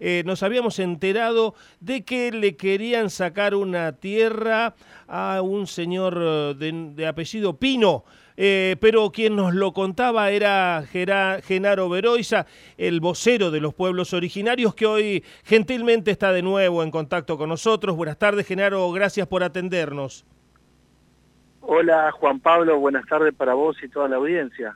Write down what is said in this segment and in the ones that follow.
eh, nos habíamos enterado de que le querían sacar una tierra a un señor de, de apellido Pino. Eh, pero quien nos lo contaba era Genaro Veroiza, el vocero de los pueblos originarios, que hoy gentilmente está de nuevo en contacto con nosotros. Buenas tardes, Genaro, gracias por atendernos. Hola, Juan Pablo, buenas tardes para vos y toda la audiencia.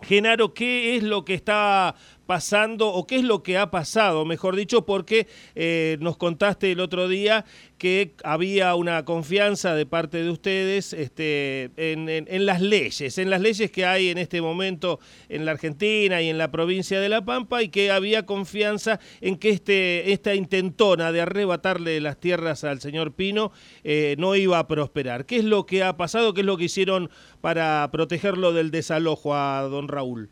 Genaro, ¿qué es lo que está pasando o qué es lo que ha pasado, mejor dicho, porque eh, nos contaste el otro día que había una confianza de parte de ustedes este, en, las leyes, en las leyes que hay en este momento en la Argentina y en la provincia de La Pampa y que había confianza en que este, esta intentona de arrebatarle las tierras al señor Pino eh, no iba a prosperar. ¿Qué es lo que ha pasado? ¿Qué es lo que hicieron para protegerlo del desalojo a don Raúl?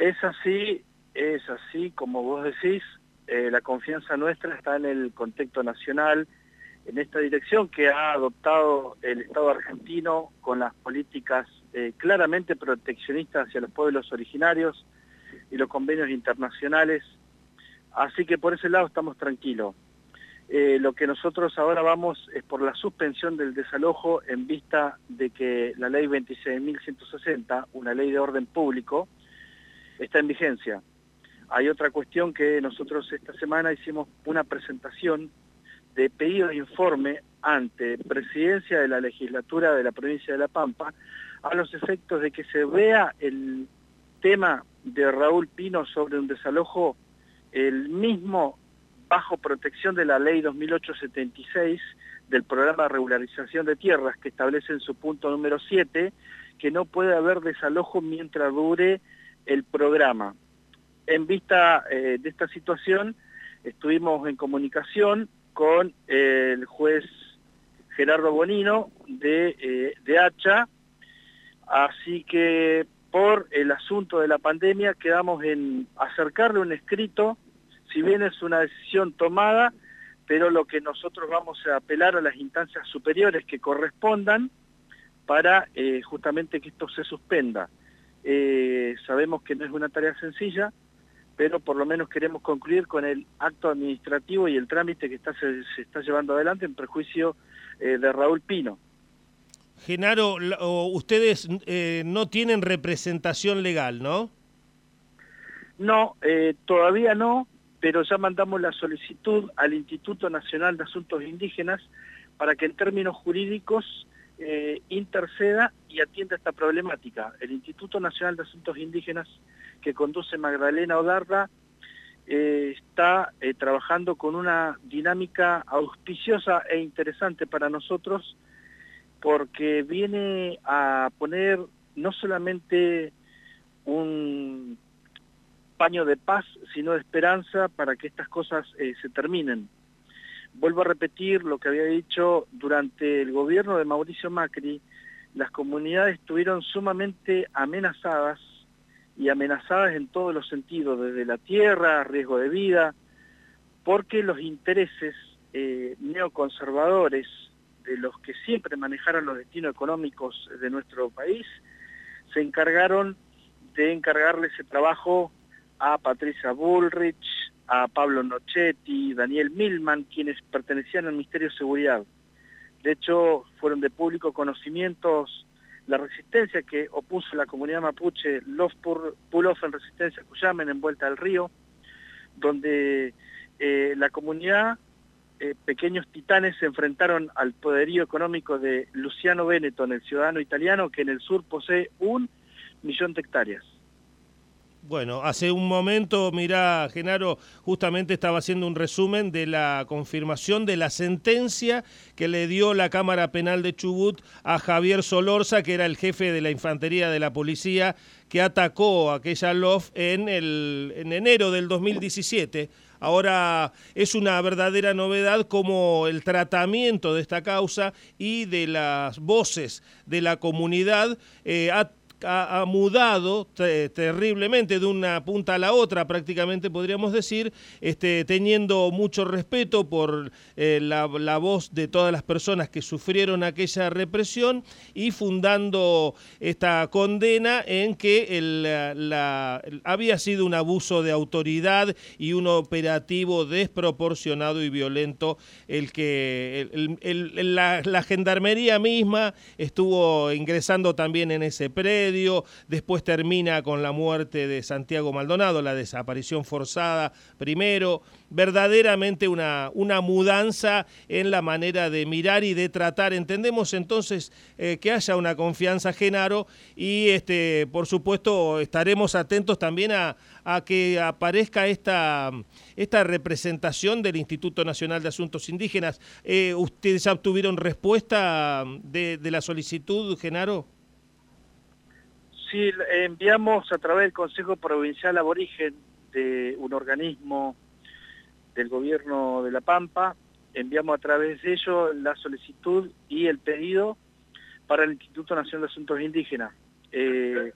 Es así, es así, como vos decís, eh, la confianza nuestra está en el contexto nacional, en esta dirección que ha adoptado el Estado argentino con las políticas eh, claramente proteccionistas hacia los pueblos originarios y los convenios internacionales. Así que por ese lado estamos tranquilos. Eh, lo que nosotros ahora vamos es por la suspensión del desalojo en vista de que la ley 26.160, una ley de orden público, está en vigencia. Hay otra cuestión que nosotros esta semana hicimos una presentación de pedido de informe ante presidencia de la legislatura de la provincia de La Pampa a los efectos de que se vea el tema de Raúl Pino sobre un desalojo el mismo bajo protección de la ley 2876 del programa de regularización de tierras que establece en su punto número 7 que no puede haber desalojo mientras dure el programa. En vista eh, de esta situación, estuvimos en comunicación con el juez Gerardo Bonino de, eh, de Hacha, así que por el asunto de la pandemia quedamos en acercarle un escrito, si bien es una decisión tomada, pero lo que nosotros vamos a apelar a las instancias superiores que correspondan para eh, justamente que esto se suspenda. Eh, sabemos que no es una tarea sencilla, pero por lo menos queremos concluir con el acto administrativo y el trámite que está, se, está llevando adelante en perjuicio eh, de Raúl Pino. Genaro, ustedes eh, no tienen representación legal, ¿no? No, todavía no, pero ya mandamos la solicitud al Instituto Nacional de Asuntos Indígenas para que en términos jurídicos eh, interceda y atienda esta problemática. El Instituto Nacional de Asuntos Indígenas que conduce Magdalena Odarda eh, está eh, trabajando con una dinámica auspiciosa e interesante para nosotros porque viene a poner no solamente un paño de paz, sino de esperanza para que estas cosas se terminen. Vuelvo a repetir lo que había dicho durante el gobierno de Mauricio Macri, las comunidades estuvieron sumamente amenazadas y amenazadas en todos los sentidos, desde la tierra, riesgo de vida, porque los intereses eh, neoconservadores de los que siempre manejaron los destinos económicos de nuestro país, se encargaron de encargarle ese trabajo a Patricia Bullrich, a Pablo Nochetti, Daniel Milman, quienes pertenecían al Ministerio de Seguridad. De hecho, fueron de público conocimientos la resistencia que opuso la comunidad mapuche, los Pulof en resistencia Cuyamen en Vuelta al Río, donde eh, la comunidad, eh, pequeños titanes, se enfrentaron al poderío económico de Luciano Benetton, el ciudadano italiano, que en el sur posee un millón de hectáreas. Bueno, hace un momento, mira, Genaro, justamente estaba haciendo un resumen de la confirmación de la sentencia que le dio la Cámara Penal de Chubut a Javier Solorza, que era el jefe de la infantería de la policía, que atacó a aquella LOF en, el, en enero del 2017. Ahora es una verdadera novedad como el tratamiento de esta causa y de las voces de la comunidad eh, ha ha, mudado terriblemente de una punta a la otra, prácticamente podríamos decir, este, teniendo mucho respeto por eh, la, voz de todas las personas que sufrieron aquella represión y fundando esta condena en que el, había sido un abuso de autoridad y un operativo desproporcionado y violento el que la, gendarmería misma estuvo ingresando también en ese predio, después termina con la muerte de Santiago Maldonado, la desaparición forzada primero, verdaderamente una, una mudanza en la manera de mirar y de tratar. Entendemos entonces eh, que haya una confianza, Genaro, y este, por supuesto estaremos atentos también a, que aparezca esta, esta representación del Instituto Nacional de Asuntos Indígenas. Eh, ¿Ustedes obtuvieron respuesta de, de la solicitud, Genaro? Sí, enviamos a través del Consejo Provincial Aborigen de un organismo del gobierno de La Pampa, enviamos a través de ello la solicitud y el pedido para el Instituto Nacional de Asuntos Indígenas. Eh,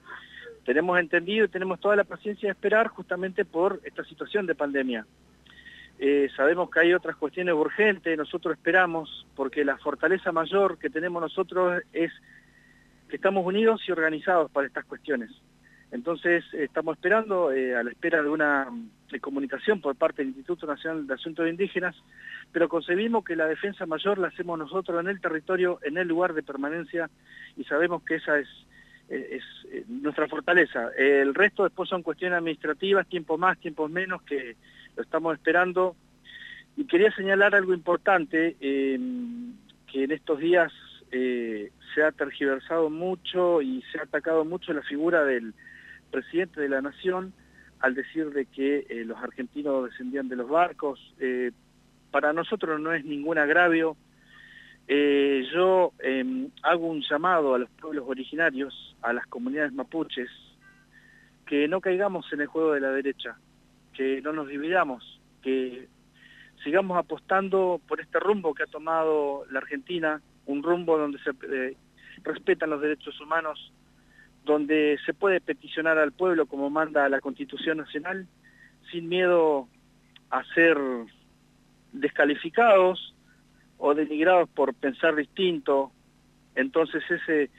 tenemos entendido y tenemos toda la paciencia de esperar justamente por esta situación de pandemia. Eh, sabemos que hay otras cuestiones urgentes, nosotros esperamos, porque la fortaleza mayor que tenemos nosotros es que estamos unidos y organizados para estas cuestiones. Entonces, estamos esperando, eh, a la espera de una comunicación por parte del Instituto Nacional de Asuntos Indígenas, pero concebimos que la defensa mayor la hacemos nosotros en el territorio, en el lugar de permanencia, y sabemos que esa es, eh, nuestra fortaleza. El resto después son cuestiones administrativas, tiempo más, tiempos menos, que lo estamos esperando. Y quería señalar algo importante, eh, que en estos días se ha tergiversado mucho y se ha atacado mucho la figura del presidente de la Nación al decir de que eh, los argentinos descendían de los barcos. Eh, para nosotros no es ningún agravio. Eh, yo em, hago un llamado a los pueblos originarios, a las comunidades mapuches, que no caigamos en el juego de la derecha, que no nos dividamos, que sigamos apostando por este rumbo que ha tomado la Argentina, un rumbo donde se respetan los derechos humanos, donde se puede peticionar al pueblo como manda la Constitución Nacional, sin miedo a ser descalificados o denigrados por pensar distinto. Entonces ese es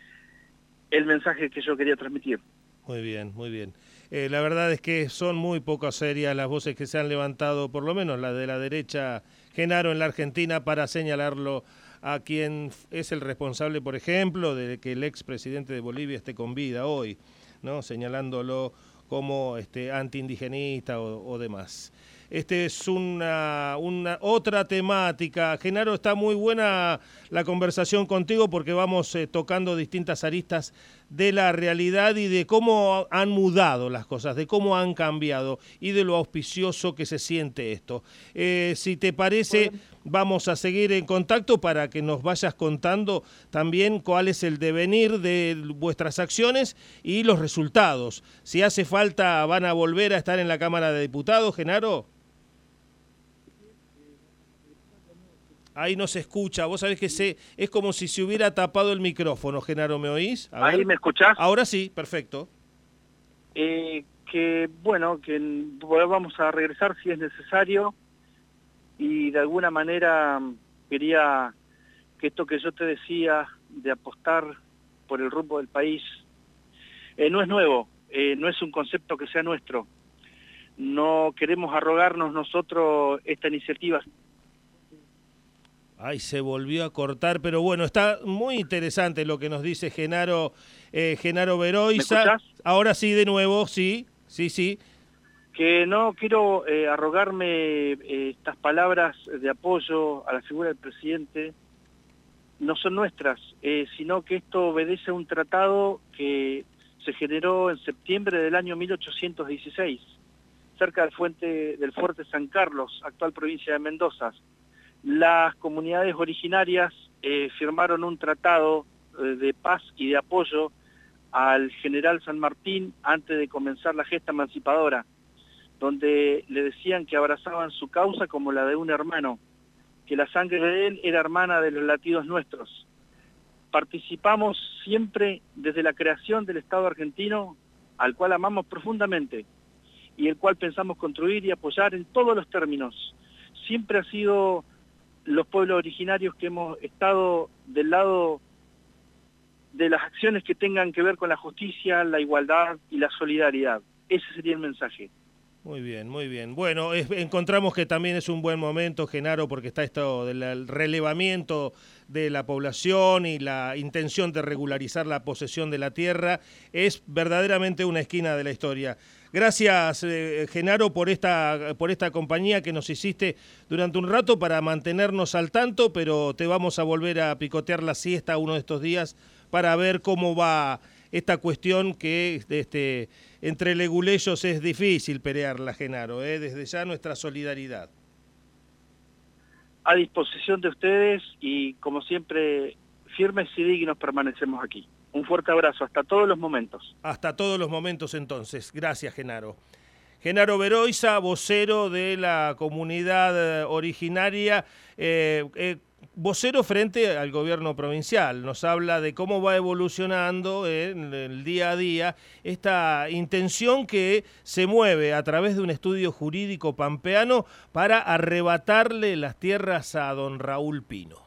el mensaje que yo quería transmitir. Muy bien, muy bien. Eh, la verdad es que son muy pocas serias las voces que se han levantado, por lo menos la de la derecha, Genaro, en la Argentina, para señalarlo a quien es el responsable, por ejemplo, de que el expresidente de Bolivia esté con vida hoy, ¿no? señalándolo como este, antiindigenista o, o demás. Este es una, una, otra temática. Genaro, está muy buena la conversación contigo porque vamos eh, tocando distintas aristas de la realidad y de cómo han mudado las cosas, de cómo han cambiado y de lo auspicioso que se siente esto. Eh, si te parece, vamos a seguir en contacto para que nos vayas contando también cuál es el devenir de vuestras acciones y los resultados. Si hace falta, van a volver a estar en la Cámara de Diputados, Genaro. Ahí no se escucha. Vos sabés que se, es como si se hubiera tapado el micrófono, Genaro, ¿me oís? Ahí me escuchás. Ahora sí, perfecto. Eh, que, bueno, que vamos a regresar si es necesario y de alguna manera quería que esto que yo te decía de apostar por el rumbo del país eh, no es nuevo, eh, no es un concepto que sea nuestro. No queremos arrogarnos nosotros esta iniciativa, Ay, se volvió a cortar, pero bueno, está muy interesante lo que nos dice Genaro, eh, Genaro Veroiza. Ahora sí, de nuevo, sí, sí, sí. Que no quiero eh, arrogarme eh, estas palabras de apoyo a la figura del presidente, no son nuestras, sino que esto obedece a un tratado que se generó en septiembre del año 1816, cerca del, fuente, del fuerte San Carlos, actual provincia de Mendoza las comunidades originarias eh, firmaron un tratado eh, de paz y de apoyo al general San Martín antes de comenzar la gesta emancipadora, donde le decían que abrazaban su causa como la de un hermano, que la sangre de él era hermana de los latidos nuestros. participamos siempre desde la creación del Estado argentino, al cual amamos profundamente y el cual pensamos construir y apoyar en todos los términos. Siempre ha sido los pueblos originarios que hemos estado del lado de las acciones que tengan que ver con la justicia, la igualdad y la solidaridad. Ese sería el mensaje. Muy bien, muy bien. Bueno, encontramos que también es un buen momento, Genaro, porque está esto del relevamiento de la población y la intención de regularizar la posesión de la tierra. Es verdaderamente una esquina de la historia. Gracias, eh, Genaro, por esta, por esta compañía que nos hiciste durante un rato para mantenernos al tanto, pero te vamos a volver a picotear la siesta uno de estos días para ver cómo va esta cuestión que este, entre leguleyos es difícil pelearla, Genaro, ¿eh? desde ya nuestra solidaridad. A disposición de ustedes y como siempre firmes y dignos permanecemos aquí. Un fuerte abrazo, hasta todos los momentos. Hasta todos los momentos entonces. Gracias, Genaro. Genaro Veroiza, vocero de la comunidad eh, originaria. Eh, eh vocero frente al gobierno provincial. Nos habla de cómo va evolucionando en el día a día esta intención que se mueve a través de un estudio jurídico pampeano para arrebatarle las tierras a don Raúl Pino.